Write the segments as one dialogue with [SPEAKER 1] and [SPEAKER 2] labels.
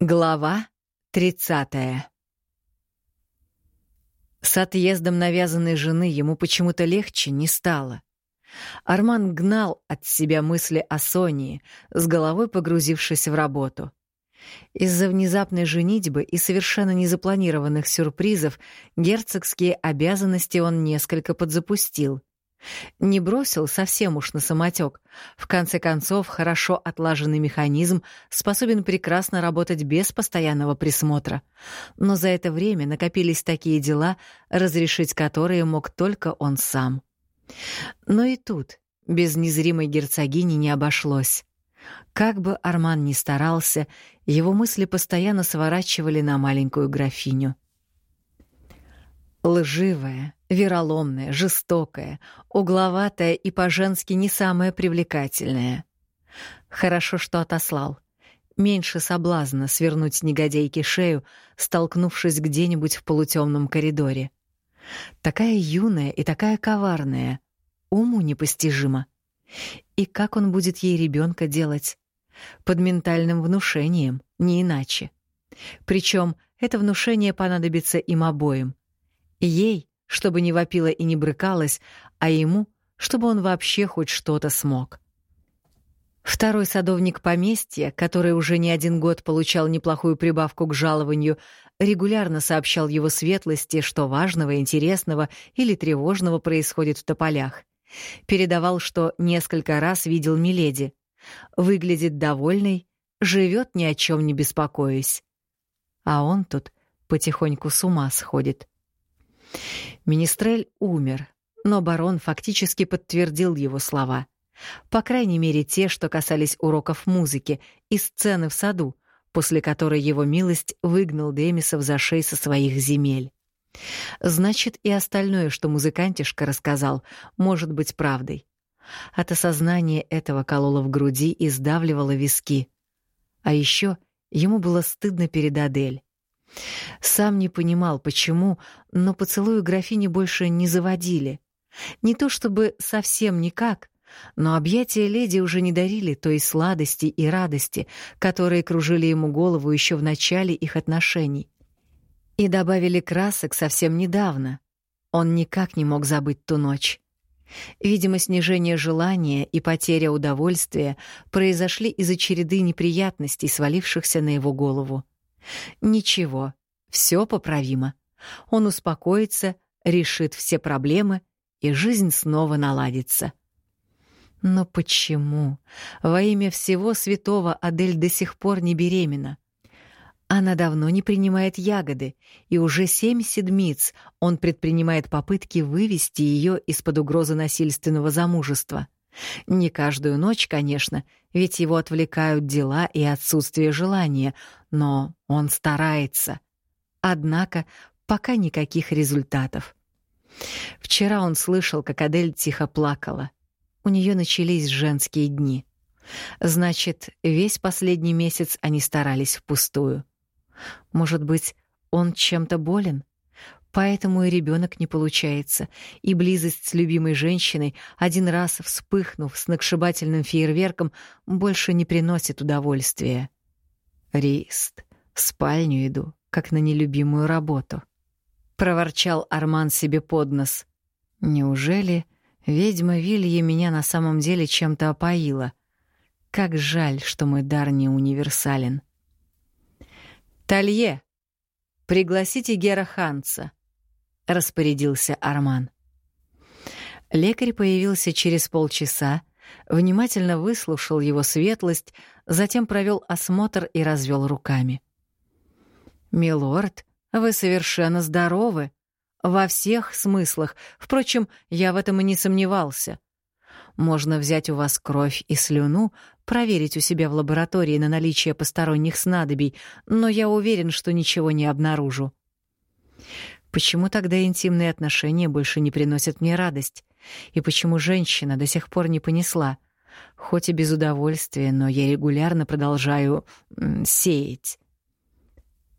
[SPEAKER 1] Глава 30 С отъездом навязанной жены ему почему-то легче не стало. Арман гнал от себя мысли о Сонии, с головой погрузившись в работу. Из-за внезапной женитьбы и совершенно незапланированных сюрпризов герцогские обязанности он несколько подзапустил. Не бросил совсем уж на самотек. В конце концов, хорошо отлаженный механизм способен прекрасно работать без постоянного присмотра. Но за это время накопились такие дела, разрешить которые мог только он сам. Но и тут без незримой герцогини не обошлось. Как бы Арман ни старался, его мысли постоянно сворачивали на маленькую графиню. Лживая, вероломная, жестокая, угловатая и по-женски не самая привлекательная. Хорошо, что отослал. Меньше соблазна свернуть негодяйке шею, столкнувшись где-нибудь в полутемном коридоре. Такая юная и такая коварная, уму непостижимо. И как он будет ей ребенка делать? Под ментальным внушением, не иначе. Причем это внушение понадобится им обоим — Ей, чтобы не вопила и не брыкалась, а ему, чтобы он вообще хоть что-то смог. Второй садовник поместья, который уже не один год получал неплохую прибавку к жалованию, регулярно сообщал его светлости, что важного, интересного или тревожного происходит в тополях. Передавал, что несколько раз видел Миледи. Выглядит довольной, живет ни о чем не беспокоясь. А он тут потихоньку с ума сходит. Министрель умер, но барон фактически подтвердил его слова. По крайней мере, те, что касались уроков музыки и сцены в саду, после которой его милость выгнал Демисов за шеи со своих земель. Значит, и остальное, что музыкантишка рассказал, может быть правдой. От осознания этого кололо в груди и сдавливало виски. А еще ему было стыдно перед Адель. Сам не понимал, почему, но поцелую графини больше не заводили. Не то чтобы совсем никак, но объятия леди уже не дарили той сладости и радости, которые кружили ему голову еще в начале их отношений. И добавили красок совсем недавно. Он никак не мог забыть ту ночь. Видимо, снижение желания и потеря удовольствия произошли из-за череды неприятностей, свалившихся на его голову. Ничего, все поправимо. Он успокоится, решит все проблемы, и жизнь снова наладится. Но почему? Во имя всего святого Адель до сих пор не беременна. Она давно не принимает ягоды, и уже семь седмиц он предпринимает попытки вывести ее из-под угрозы насильственного замужества. Не каждую ночь, конечно, ведь его отвлекают дела и отсутствие желания, но он старается. Однако пока никаких результатов. Вчера он слышал, как Адель тихо плакала. У нее начались женские дни. Значит, весь последний месяц они старались впустую. Может быть, он чем-то болен? Поэтому и ребенок не получается, и близость с любимой женщиной, один раз вспыхнув с накшибательным фейерверком, больше не приносит удовольствия. Рист, в спальню иду, как на нелюбимую работу. Проворчал Арман себе под нос. Неужели ведьма Вилья меня на самом деле чем-то опоила? Как жаль, что мой дар не универсален. «Талье, пригласите Гера Ханца», — распорядился Арман. Лекарь появился через полчаса, внимательно выслушал его светлость, затем провел осмотр и развел руками. «Милорд, вы совершенно здоровы. Во всех смыслах. Впрочем, я в этом и не сомневался. Можно взять у вас кровь и слюну, проверить у себя в лаборатории на наличие посторонних снадобий, но я уверен, что ничего не обнаружу. Почему тогда интимные отношения больше не приносят мне радость? И почему женщина до сих пор не понесла? Хоть и без удовольствия, но я регулярно продолжаю сеять.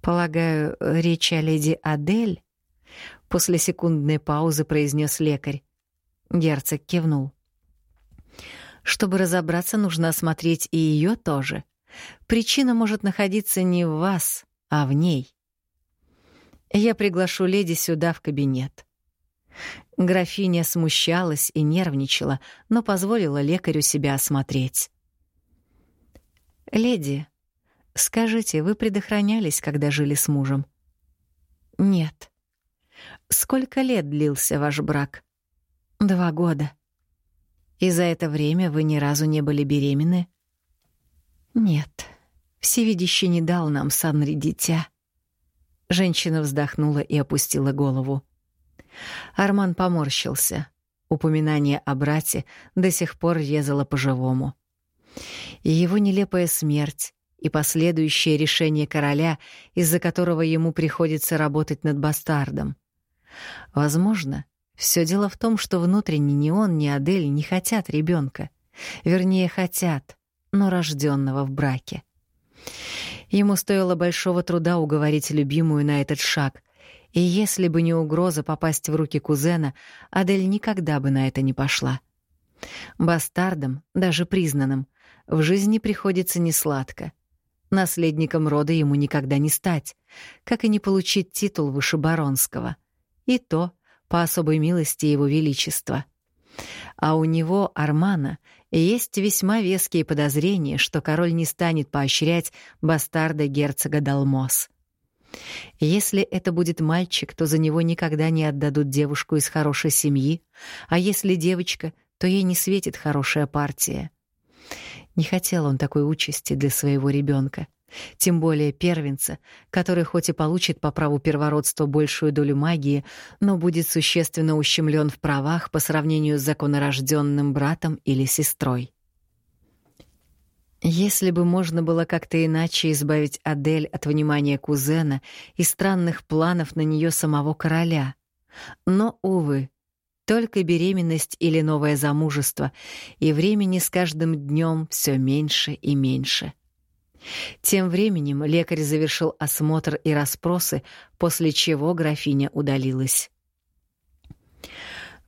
[SPEAKER 1] Полагаю, речь о леди Адель? После секундной паузы произнес лекарь. Герцог кивнул. Чтобы разобраться, нужно осмотреть и ее тоже. Причина может находиться не в вас, а в ней. Я приглашу леди сюда в кабинет. Графиня смущалась и нервничала, но позволила лекарю себя осмотреть. «Леди, скажите, вы предохранялись, когда жили с мужем?» «Нет». «Сколько лет длился ваш брак?» «Два года». «И за это время вы ни разу не были беременны?» «Нет, всевидящий не дал нам Санри дитя». Женщина вздохнула и опустила голову. Арман поморщился. Упоминание о брате до сих пор резало по-живому. И его нелепая смерть, и последующее решение короля, из-за которого ему приходится работать над бастардом. Возможно, все дело в том, что внутренне ни он, ни Адель не хотят ребенка. Вернее, хотят, но рожденного в браке. Ему стоило большого труда уговорить любимую на этот шаг, и если бы не угроза попасть в руки кузена, Адель никогда бы на это не пошла. Бастардам, даже признанным, в жизни приходится несладко. Наследником рода ему никогда не стать, как и не получить титул выше баронского. И то по особой милости его величества. А у него, Армана, есть весьма веские подозрения, что король не станет поощрять бастарда герцога Далмос. Если это будет мальчик, то за него никогда не отдадут девушку из хорошей семьи, а если девочка, то ей не светит хорошая партия. Не хотел он такой участи для своего ребенка, тем более первенца, который хоть и получит по праву первородства большую долю магии, но будет существенно ущемлен в правах по сравнению с законорожденным братом или сестрой. Если бы можно было как-то иначе избавить Адель от внимания кузена и странных планов на нее самого короля. Но, увы, только беременность или новое замужество, и времени с каждым днем все меньше и меньше. Тем временем лекарь завершил осмотр и расспросы, после чего графиня удалилась.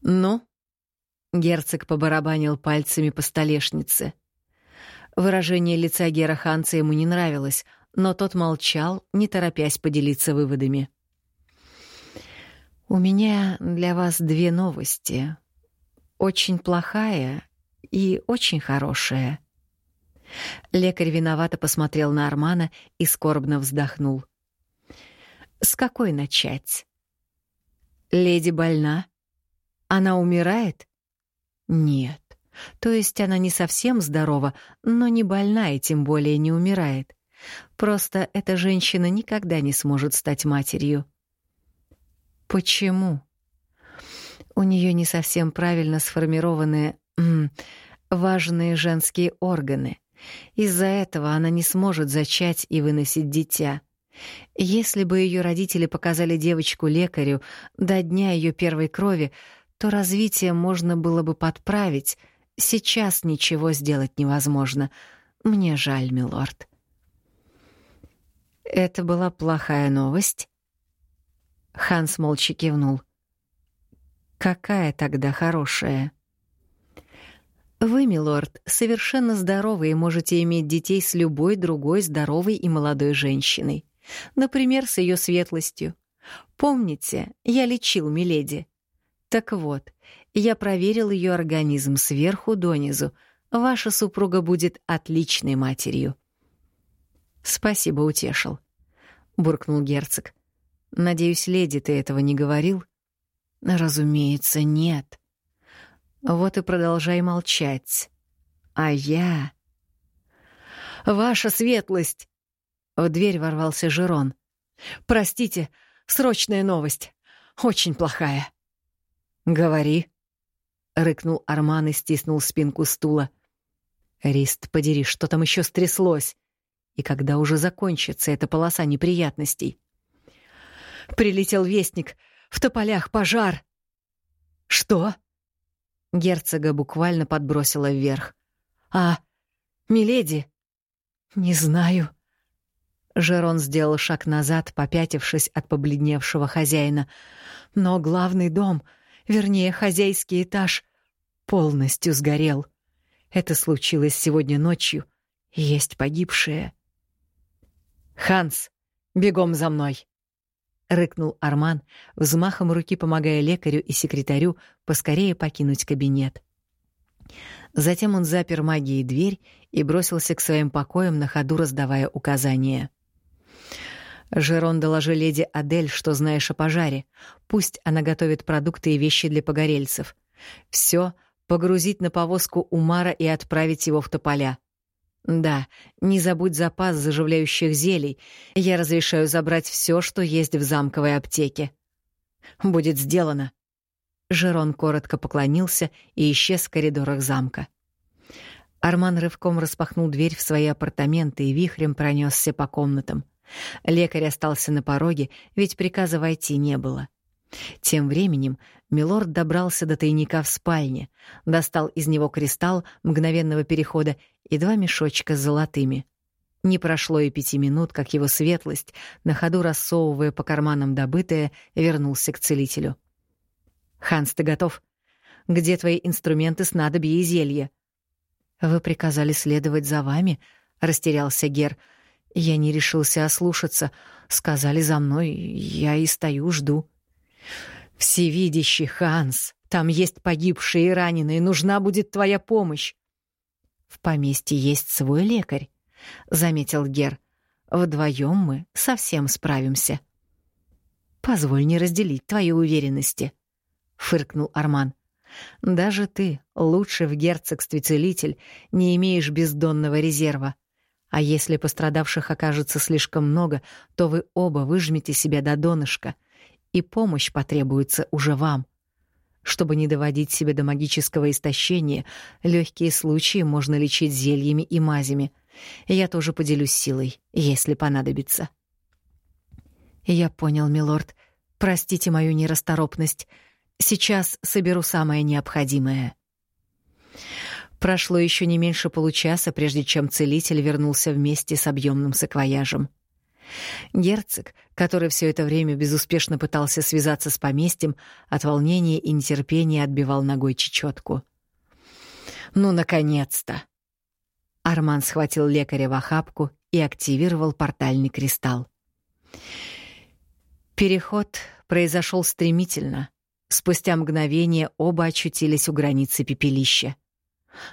[SPEAKER 1] «Ну?» — герцог побарабанил пальцами по столешнице — Выражение лица Гера Ханца ему не нравилось, но тот молчал, не торопясь поделиться выводами. «У меня для вас две новости. Очень плохая и очень хорошая». Лекарь виновато посмотрел на Армана и скорбно вздохнул. «С какой начать?» «Леди больна? Она умирает?» «Нет. То есть она не совсем здорова, но не больна и тем более не умирает. Просто эта женщина никогда не сможет стать матерью. Почему? У нее не совсем правильно сформированные м, важные женские органы. Из-за этого она не сможет зачать и выносить дитя. Если бы ее родители показали девочку лекарю до дня ее первой крови, то развитие можно было бы подправить — Сейчас ничего сделать невозможно. Мне жаль, милорд. Это была плохая новость. Ханс молча кивнул. Какая тогда хорошая? Вы, милорд, совершенно здоровы и можете иметь детей с любой другой здоровой и молодой женщиной. Например, с ее светлостью. Помните, я лечил Миледи. Так вот, я проверил ее организм сверху донизу. Ваша супруга будет отличной матерью. Спасибо, утешил, буркнул герцог. Надеюсь, леди, ты этого не говорил? Разумеется, нет. Вот и продолжай молчать. А я... Ваша светлость! В дверь ворвался Жерон. Простите, срочная новость. Очень плохая. Говори. — рыкнул Арман и стиснул спинку стула. «Рист, подери, что там еще стряслось? И когда уже закончится эта полоса неприятностей?» «Прилетел вестник. В тополях пожар!» «Что?» Герцога буквально подбросила вверх. «А, миледи?» «Не знаю». Жерон сделал шаг назад, попятившись от побледневшего хозяина. «Но главный дом...» вернее, хозяйский этаж, полностью сгорел. Это случилось сегодня ночью, есть погибшие. «Ханс, бегом за мной!» — рыкнул Арман, взмахом руки помогая лекарю и секретарю поскорее покинуть кабинет. Затем он запер магией дверь и бросился к своим покоям на ходу, раздавая указания. «Жерон, доложи леди Адель, что знаешь о пожаре. Пусть она готовит продукты и вещи для погорельцев. Все погрузить на повозку Умара и отправить его в тополя. Да, не забудь запас заживляющих зелий. Я разрешаю забрать все, что есть в замковой аптеке. Будет сделано. Жерон коротко поклонился и исчез в коридорах замка. Арман рывком распахнул дверь в свои апартаменты и вихрем пронесся по комнатам. Лекарь остался на пороге, ведь приказа войти не было. Тем временем Милорд добрался до тайника в спальне, достал из него кристалл мгновенного перехода и два мешочка с золотыми. Не прошло и пяти минут, как его светлость, на ходу рассовывая по карманам добытое, вернулся к целителю. «Ханс, ты готов? Где твои инструменты, снадобья и зелья?» «Вы приказали следовать за вами?» — растерялся Гер. «Я не решился ослушаться. Сказали за мной, я и стою, жду». «Всевидящий Ханс, там есть погибшие и раненые, нужна будет твоя помощь». «В поместье есть свой лекарь», — заметил Гер. «Вдвоем мы совсем справимся». «Позволь не разделить твои уверенности», — фыркнул Арман. Даже ты, лучший в герцогстве целитель, не имеешь бездонного резерва. А если пострадавших окажется слишком много, то вы оба выжмете себя до донышка, и помощь потребуется уже вам. Чтобы не доводить себя до магического истощения, легкие случаи можно лечить зельями и мазями. Я тоже поделюсь силой, если понадобится. Я понял, милорд. Простите мою нерасторопность. Сейчас соберу самое необходимое. Прошло еще не меньше получаса, прежде чем целитель вернулся вместе с объемным саквояжем. Герцог, который все это время безуспешно пытался связаться с поместьем, от волнения и нетерпения отбивал ногой чечетку. «Ну, наконец-то!» Арман схватил лекаря в охапку и активировал портальный кристалл. Переход произошел стремительно — Спустя мгновение оба очутились у границы пепелища.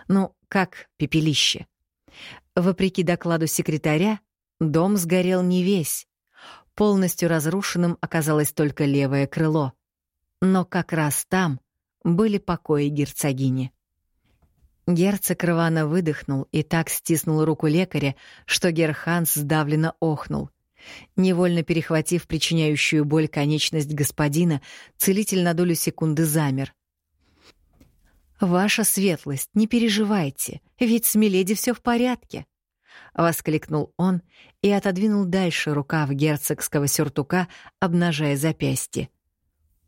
[SPEAKER 1] Ну, как пепелище? Вопреки докладу секретаря, дом сгорел не весь. Полностью разрушенным оказалось только левое крыло. Но как раз там были покои герцогини. Герцог рвано выдохнул и так стиснул руку лекаря, что Герханс сдавленно охнул — Невольно перехватив причиняющую боль конечность господина, целитель на долю секунды замер. «Ваша светлость, не переживайте, ведь с Миледи все в порядке!» — воскликнул он и отодвинул дальше рукав герцогского сюртука, обнажая запястье.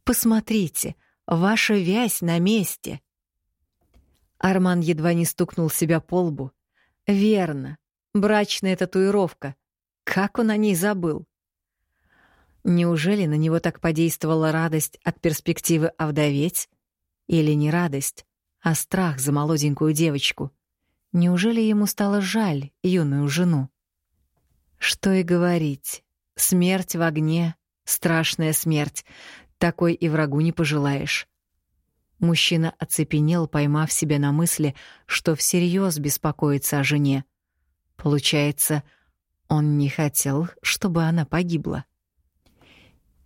[SPEAKER 1] «Посмотрите, ваша вязь на месте!» Арман едва не стукнул себя по лбу. «Верно, брачная татуировка, как он о ней забыл? Неужели на него так подействовала радость от перспективы овдоветь? Или не радость, а страх за молоденькую девочку? Неужели ему стало жаль юную жену? Что и говорить. Смерть в огне — страшная смерть. Такой и врагу не пожелаешь. Мужчина оцепенел, поймав себя на мысли, что всерьез беспокоится о жене. Получается, — он не хотел, чтобы она погибла.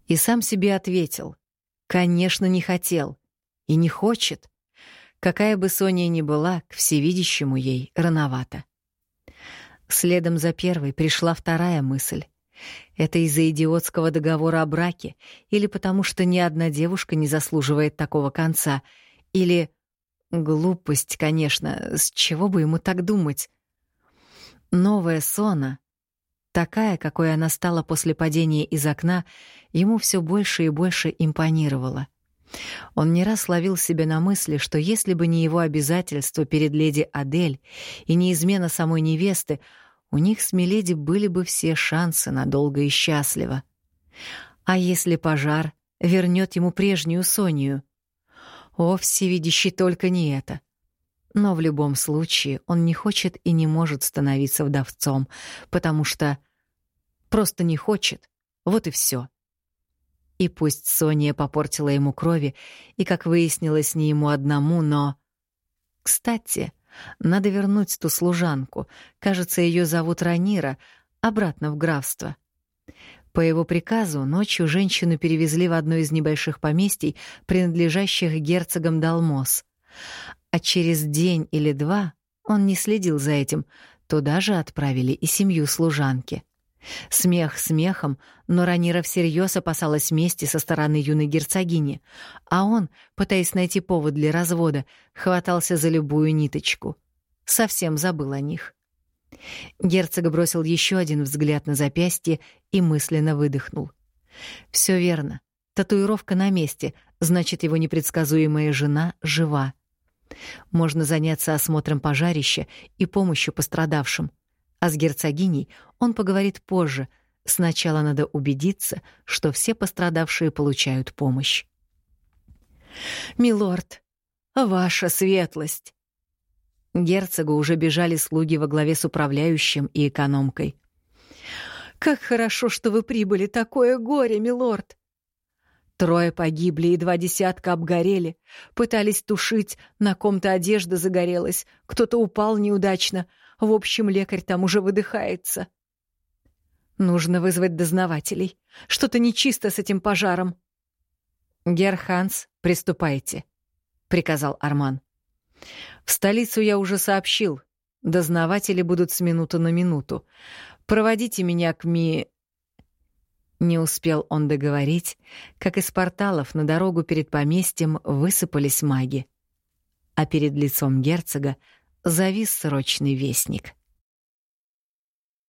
[SPEAKER 1] И сам себе ответил. Конечно, не хотел. И не хочет. Какая бы Соня ни была, к всевидящему ей рановато. Следом за первой пришла вторая мысль. Это из-за идиотского договора о браке, или потому что ни одна девушка не заслуживает такого конца, или... Глупость, конечно, с чего бы ему так думать? Новая Сона Такая, какой она стала после падения из окна, ему все больше и больше импонировала. Он не раз ловил себя на мысли, что если бы не его обязательства перед леди Адель и не измена самой невесты, у них с Миледи были бы все шансы на долго и счастливо. А если пожар вернет ему прежнюю Сонию? О, всевидящий, только не это. Но в любом случае он не хочет и не может становиться вдовцом, потому что просто не хочет. Вот и все. И пусть Соня попортила ему крови, и, как выяснилось, не ему одному, но... Кстати, надо вернуть ту служанку. Кажется, ее зовут Ранира, обратно в графство. По его приказу ночью женщину перевезли в одно из небольших поместий, принадлежащих герцогам Далмос. А через день или два он не следил за этим. Туда же отправили и семью служанки. Смех смехом, но Ранира всерьез опасалась мести со стороны юной герцогини, а он, пытаясь найти повод для развода, хватался за любую ниточку. Совсем забыл о них. Герцог бросил еще один взгляд на запястье и мысленно выдохнул. Все верно. Татуировка на месте, значит, его непредсказуемая жена жива. Можно заняться осмотром пожарища и помощью пострадавшим. А с герцогиней он поговорит позже. Сначала надо убедиться, что все пострадавшие получают помощь. «Милорд, ваша светлость!» Герцогу уже бежали слуги во главе с управляющим и экономкой. «Как хорошо, что вы прибыли! Такое горе, милорд!» Трое погибли и два десятка обгорели. Пытались тушить, на ком-то одежда загорелась, кто-то упал неудачно. В общем, лекарь там уже выдыхается. Нужно вызвать дознавателей. Что-то нечисто с этим пожаром. «Герханс, приступайте», — приказал Арман. В столицу я уже сообщил. Дознаватели будут с минуты на минуту. Проводите меня к Ми... Не успел он договорить, как из порталов на дорогу перед поместьем высыпались маги. А перед лицом герцога завис срочный вестник —